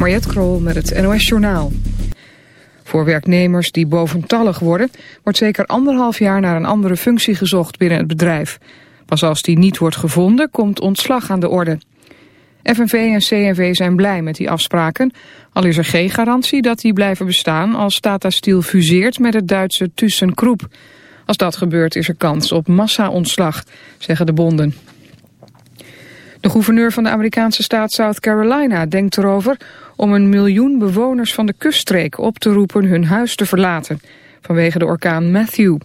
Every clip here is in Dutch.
Mariette Krol met het NOS Journaal. Voor werknemers die boventallig worden... wordt zeker anderhalf jaar naar een andere functie gezocht binnen het bedrijf. Pas als die niet wordt gevonden, komt ontslag aan de orde. FNV en CNV zijn blij met die afspraken... al is er geen garantie dat die blijven bestaan... als Tata Steel fuseert met het Duitse ThyssenKrupp. Als dat gebeurt is er kans op massa-ontslag, zeggen de bonden. De gouverneur van de Amerikaanse staat South Carolina denkt erover om een miljoen bewoners van de kuststreek op te roepen hun huis te verlaten. Vanwege de orkaan Matthew.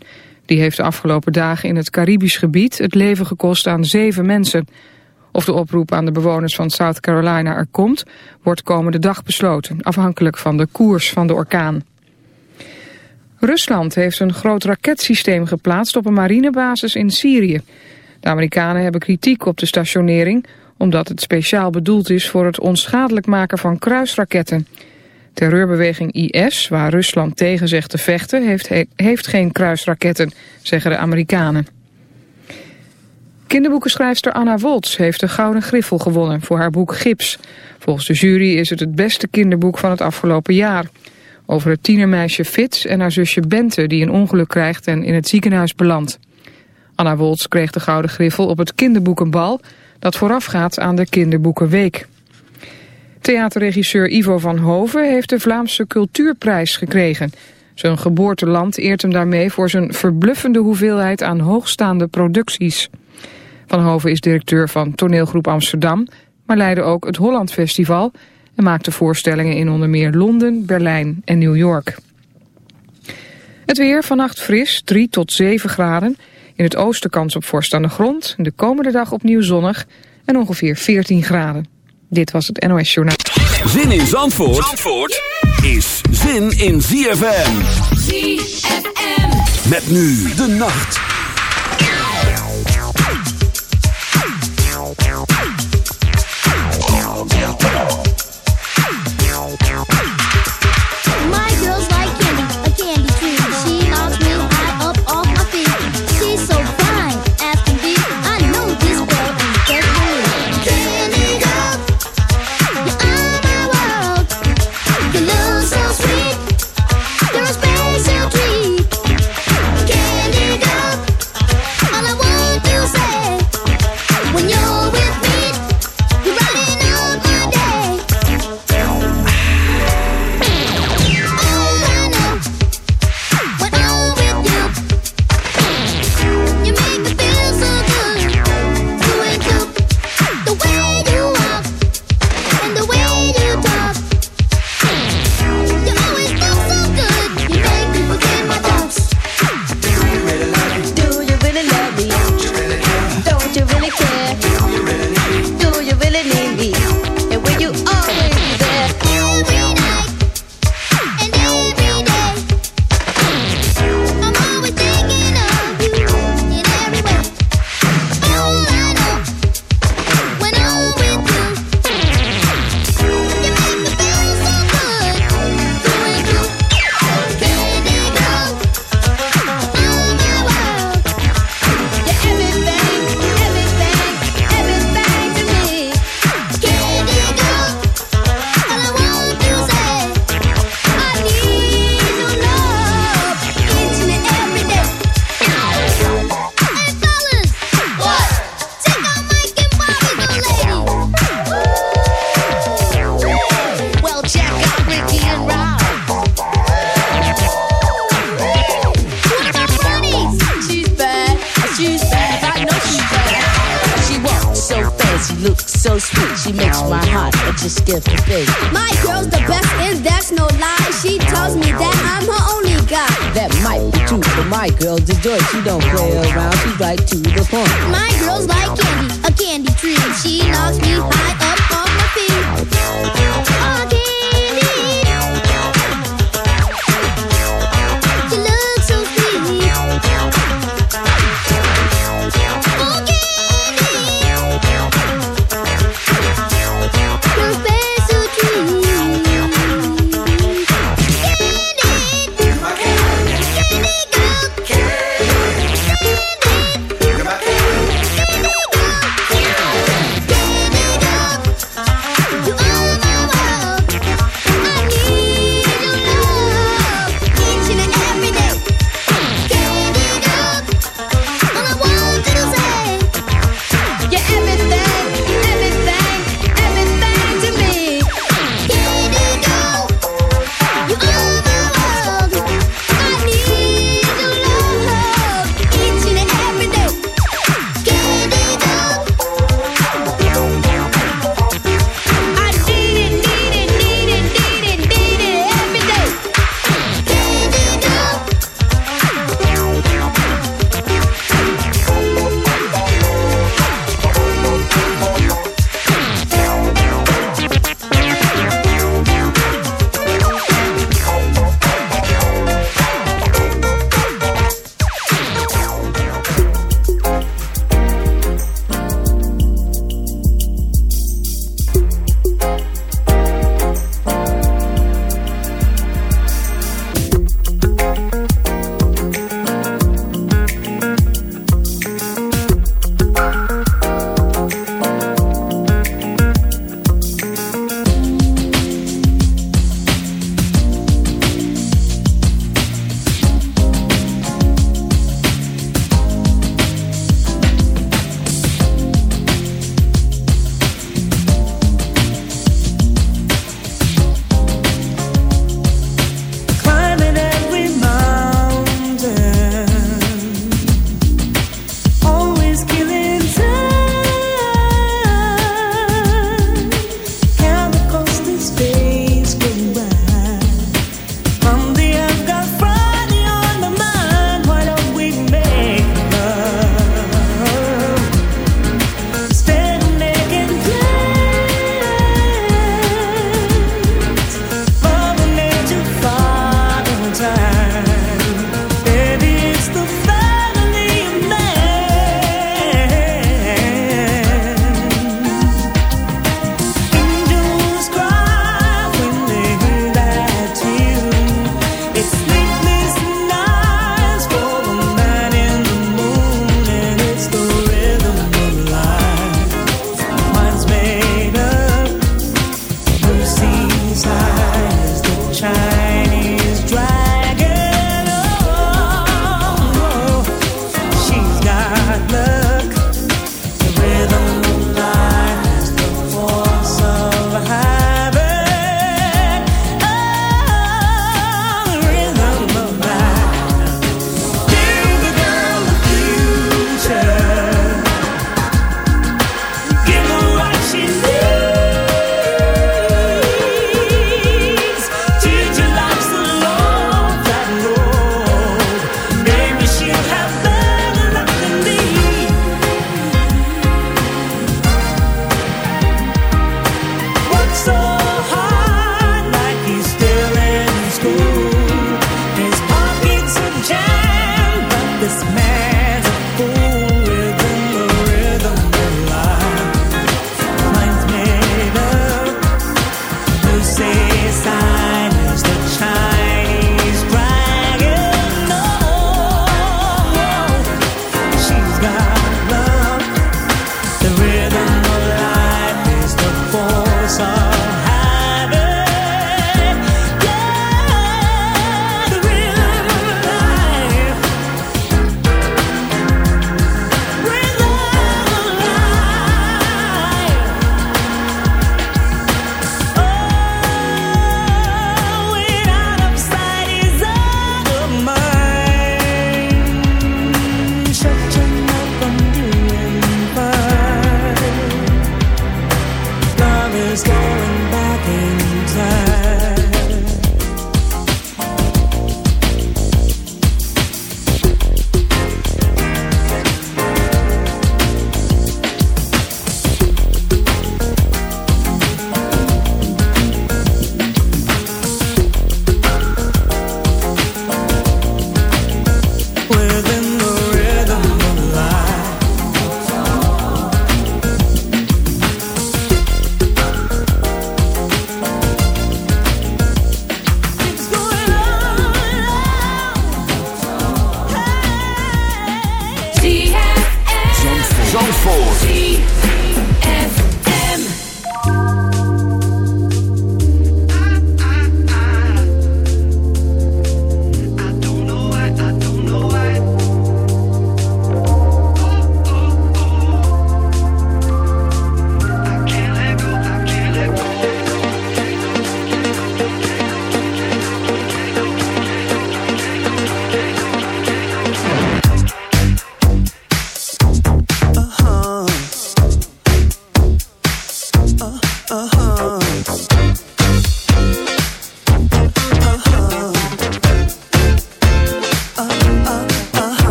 Die heeft de afgelopen dagen in het Caribisch gebied het leven gekost aan zeven mensen. Of de oproep aan de bewoners van South Carolina er komt, wordt komende dag besloten, afhankelijk van de koers van de orkaan. Rusland heeft een groot raketsysteem geplaatst op een marinebasis in Syrië. De Amerikanen hebben kritiek op de stationering omdat het speciaal bedoeld is voor het onschadelijk maken van kruisraketten. Terreurbeweging IS, waar Rusland tegen zegt te vechten, heeft, heeft geen kruisraketten, zeggen de Amerikanen. Kinderboekenschrijfster Anna Woltz heeft de Gouden Griffel gewonnen voor haar boek Gips. Volgens de jury is het het beste kinderboek van het afgelopen jaar. Over het tienermeisje Fitz en haar zusje Bente die een ongeluk krijgt en in het ziekenhuis belandt. Anna Woltz kreeg de Gouden Griffel op het kinderboekenbal dat voorafgaat aan de Kinderboekenweek. Theaterregisseur Ivo van Hoven heeft de Vlaamse Cultuurprijs gekregen. Zijn geboorteland eert hem daarmee voor zijn verbluffende hoeveelheid aan hoogstaande producties. Van Hoven is directeur van toneelgroep Amsterdam, maar leidde ook het Holland Festival en maakte voorstellingen in onder meer Londen, Berlijn en New York. Het weer vannacht fris, 3 tot 7 graden. In het oosten kans op vorst aan de grond. De komende dag opnieuw zonnig en ongeveer 14 graden. Dit was het NOS Journaal. Zin in Zandvoort, Zandvoort is zin in ZFM. ZFM. Met nu de nacht.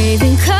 waving colors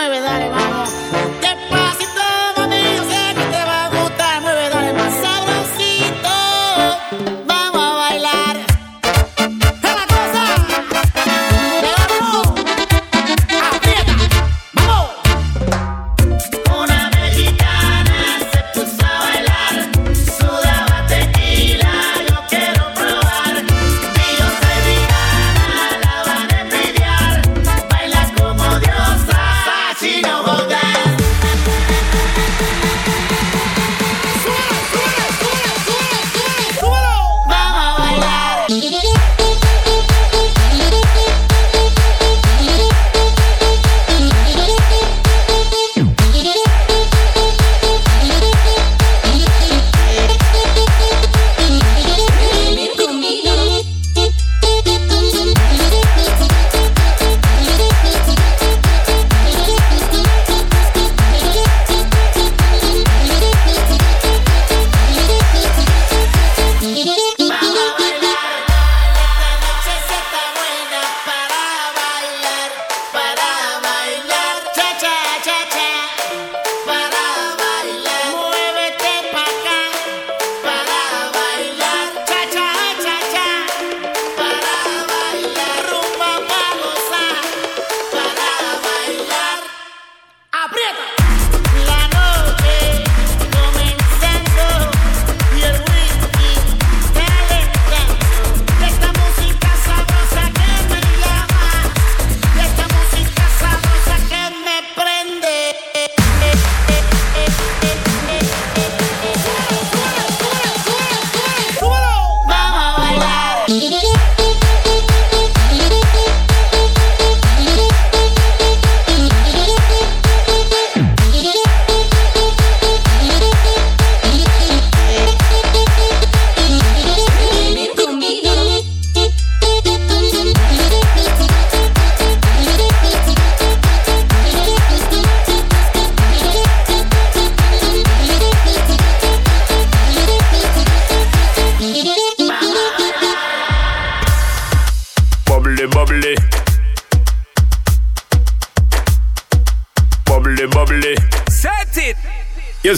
Mueve, dale, vamos.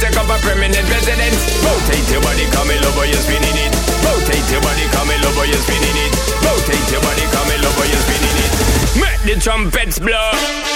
take up a permanent residence. Rotate your body, come in love, you're spinning it. Rotate your body, come in love, you're spinning it. Rotate your body, come in love, you're spinning it. Make the trumpets blow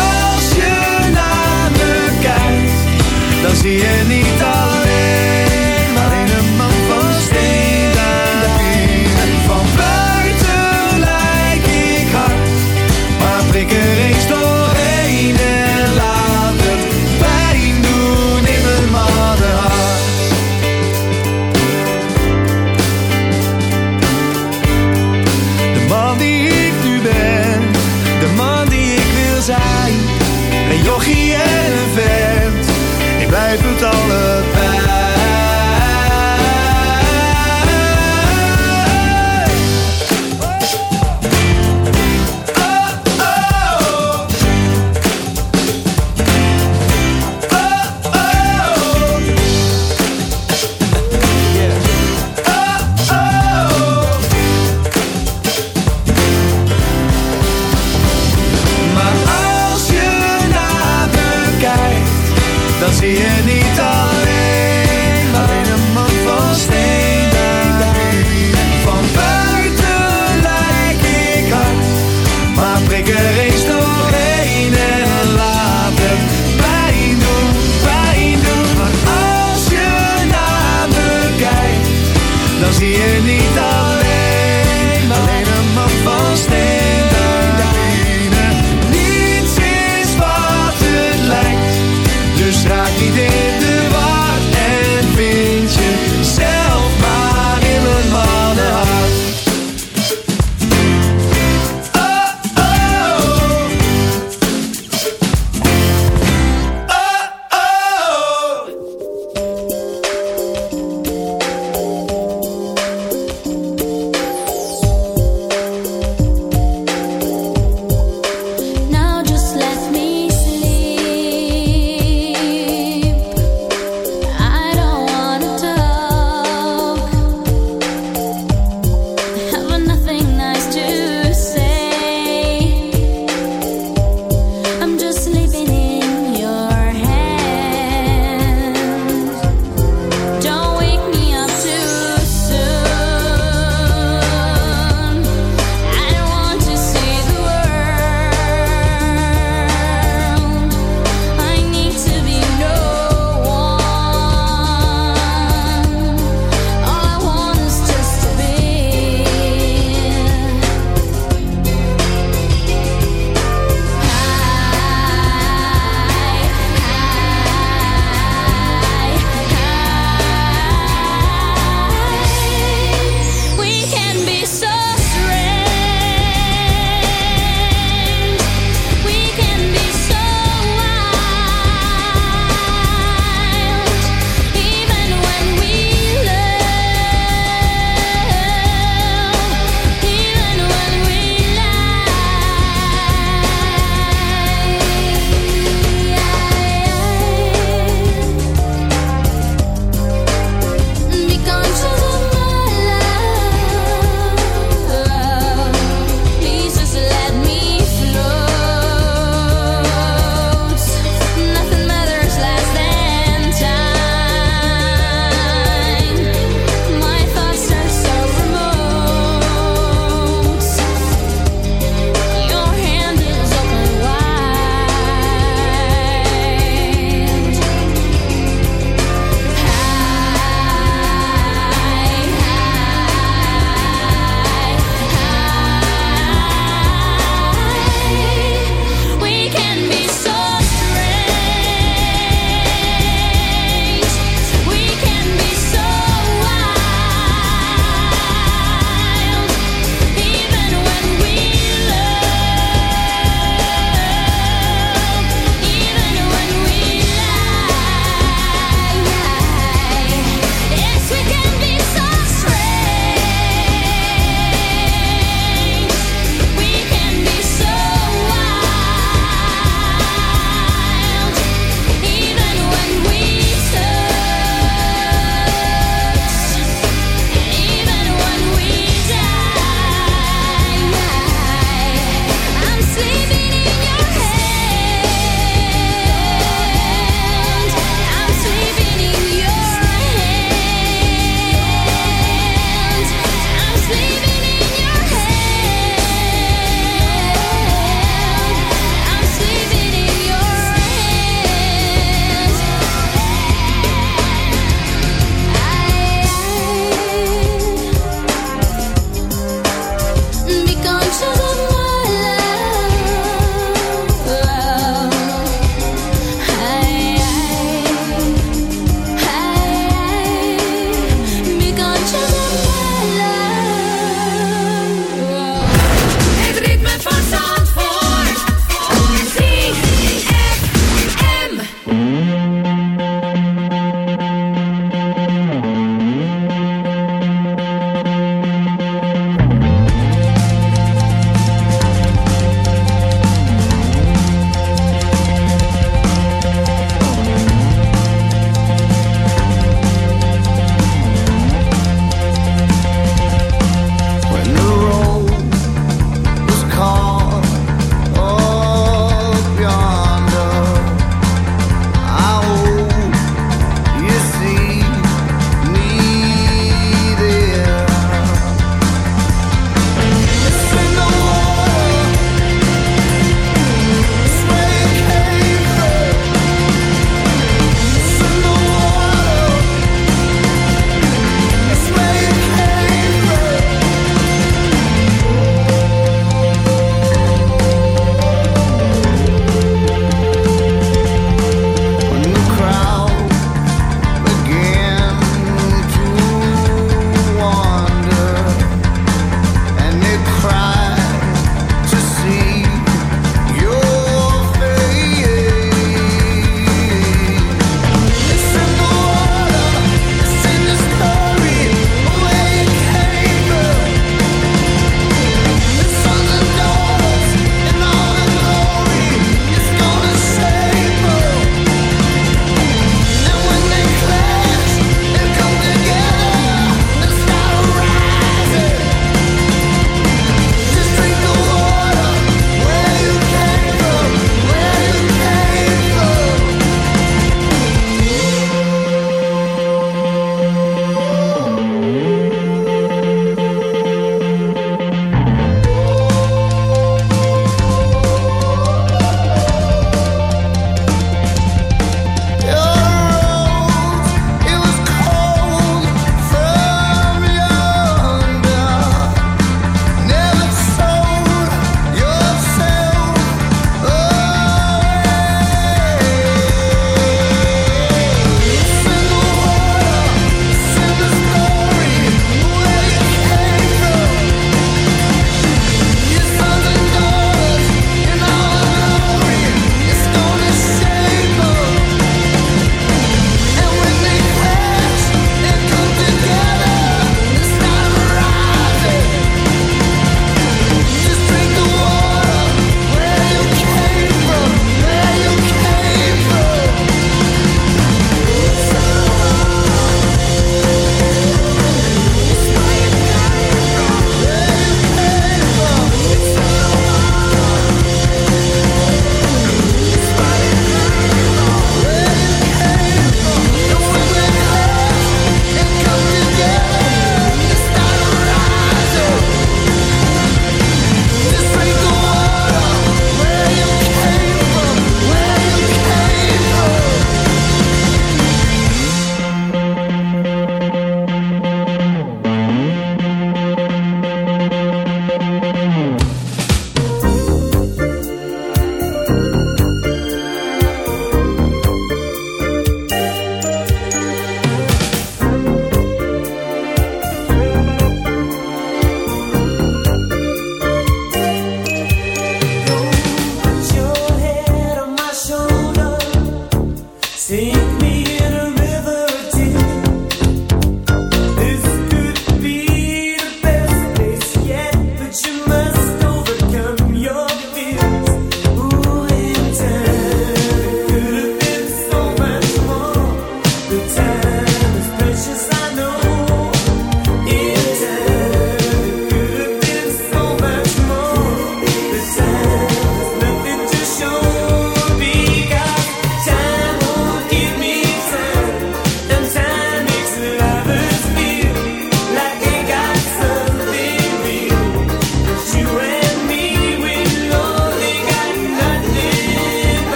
dan zie je niet al. alle